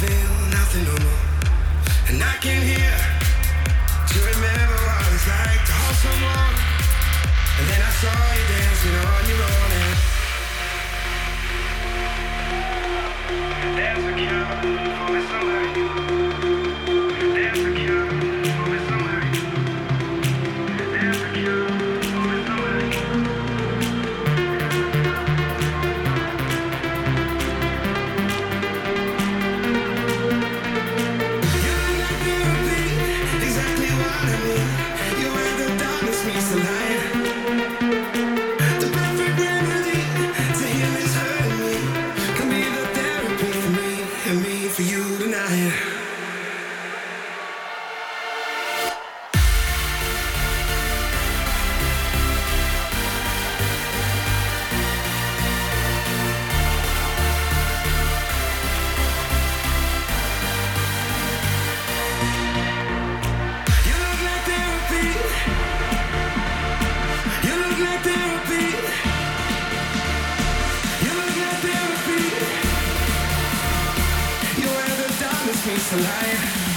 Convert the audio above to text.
feel nothing no more. And I came here like